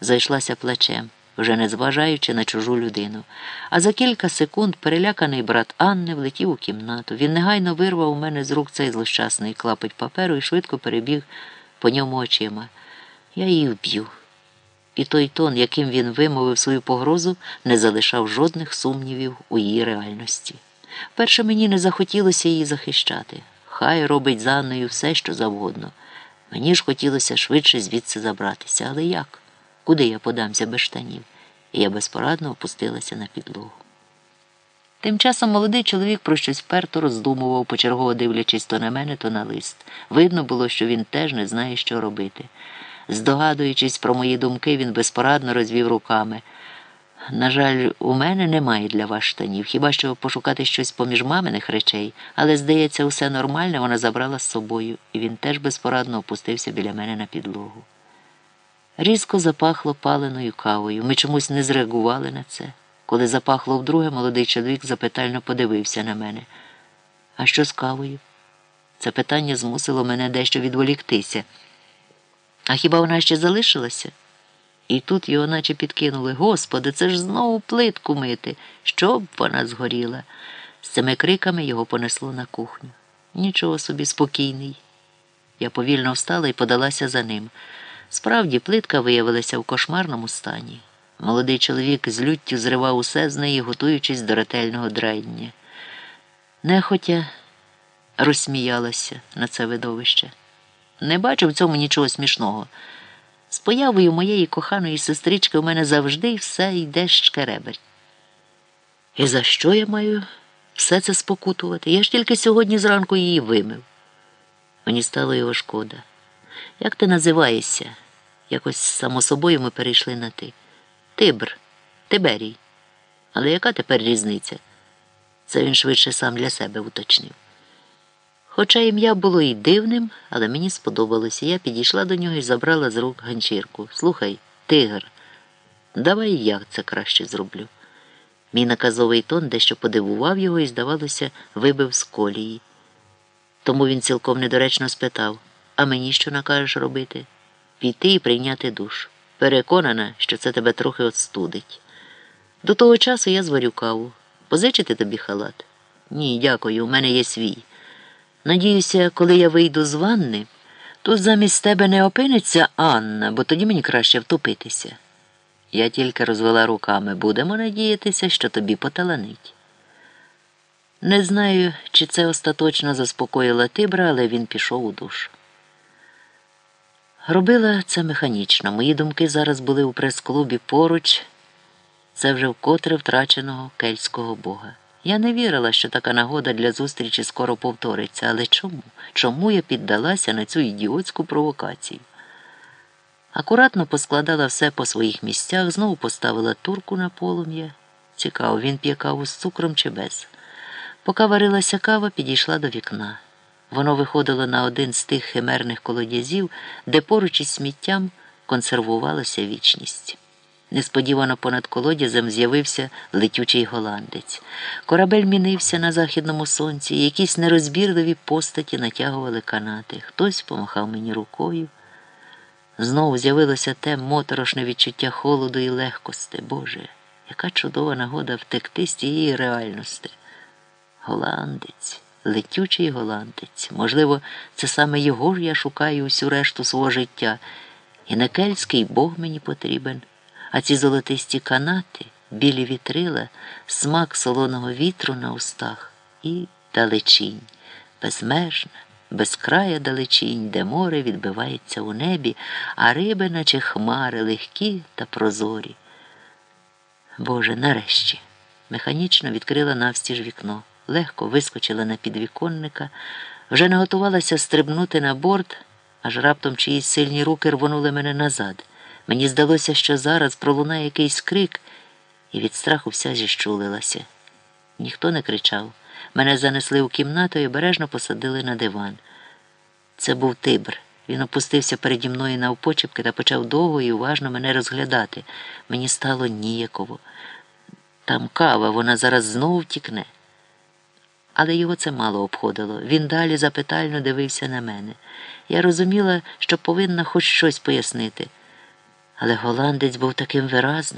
зайшлася плачем, вже не зважаючи на чужу людину. А за кілька секунд переляканий брат Анни влетів у кімнату. Він негайно вирвав у мене з рук цей злощасний клапоть паперу і швидко перебіг по ньому очима. Я її вб'ю. І той тон, яким він вимовив свою погрозу, не залишав жодних сумнівів у її реальності. Перше мені не захотілося її захищати. Хай робить за Анною все, що завгодно. Мені ж хотілося швидше звідси забратися, але як? Куди я подамся без штанів? І я безпорадно опустилася на підлогу. Тим часом молодий чоловік про щось вперто роздумував, почергово дивлячись то на мене, то на лист. Видно було, що він теж не знає, що робити. Здогадуючись про мої думки, він безпорадно розвів руками. На жаль, у мене немає для вас штанів, хіба що пошукати щось поміж маминих речей, але, здається, усе нормальне вона забрала з собою, і він теж безпорадно опустився біля мене на підлогу. Різко запахло паленою кавою. Ми чомусь не зреагували на це. Коли запахло вдруге, молодий чоловік запитально подивився на мене. А що з кавою? Це питання змусило мене дещо відволіктися. А хіба вона ще залишилася? І тут його наче підкинули. Господи, це ж знову плитку мити, щоб вона згоріла. З цими криками його понесло на кухню. Нічого собі спокійний. Я повільно встала і подалася за ним. Справді, плитка виявилася в кошмарному стані. Молодий чоловік з люттю зривав усе з неї, готуючись до ретельного драння. Нехотя розсміялася на це видовище. Не бачу в цьому нічого смішного. З появою моєї коханої сестрички у мене завжди все йде шкереберть. І за що я маю все це спокутувати? Я ж тільки сьогодні зранку її вимив. Мені стало його шкода. Як ти називаєшся? Якось само собою ми перейшли на ти. Тибр, Тиберій. Але яка тепер різниця? Це він швидше сам для себе уточнив. Хоча ім'я було і дивним, але мені сподобалося. Я підійшла до нього і забрала з рук ганчірку. Слухай, тигр, давай я це краще зроблю. Мій наказовий тон дещо подивував його і, здавалося, вибив з колії. Тому він цілком недоречно спитав а мені що накажеш робити? Піти і прийняти душ. Переконана, що це тебе трохи отстудить. До того часу я зварю каву. Позичити тобі халат? Ні, дякую, у мене є свій. Надіюся, коли я вийду з ванни, тут замість тебе не опиниться Анна, бо тоді мені краще втопитися. Я тільки розвела руками. Будемо надіятися, що тобі поталанить. Не знаю, чи це остаточно заспокоїла Тибра, але він пішов у душ. Робила це механічно. Мої думки зараз були у прес-клубі поруч, це вже вкотре втраченого кельтського бога. Я не вірила, що така нагода для зустрічі скоро повториться, але чому? Чому я піддалася на цю ідіотську провокацію? Акуратно поскладала все по своїх місцях, знову поставила турку на полум'я. Цікаво, він п'є каву з цукром чи без. Поки варилася кава, підійшла до вікна. Воно виходило на один з тих химерних колодязів, де поруч із сміттям консервувалася вічність. Несподівано понад колодязем з'явився летючий голландець. Корабель мінився на західному сонці, якісь нерозбірливі постаті натягували канати. Хтось помахав мені рукою. Знову з'явилося те моторошне відчуття холоду і легкости. Боже, яка чудова нагода втекти з тієї реальності. Голландець, летючий голландець. Можливо, це саме його ж я шукаю усю решту свого життя. І не кельтський Бог мені потрібен. А ці золотисті канати, білі вітрила, смак солоного вітру на устах і далечінь, безмежна, безкрая далечінь, де море відбивається у небі, а риби, наче хмари, легкі та прозорі. Боже, нарешті, механічно відкрила навстіж вікно, легко вискочила на підвіконника, вже не готувалася стрибнути на борт, аж раптом чиїсь сильні руки рвонули мене назад. Мені здалося, що зараз пролунає якийсь крик, і від страху вся зіщулилася. Ніхто не кричав. Мене занесли у кімнату і обережно посадили на диван. Це був Тибр. Він опустився переді мною навпочепки та почав довго і уважно мене розглядати. Мені стало ніяково. Там кава, вона зараз знову втікне. Але його це мало обходило. Він далі запитально дивився на мене. Я розуміла, що повинна хоч щось пояснити. Але голландець був таким виразним.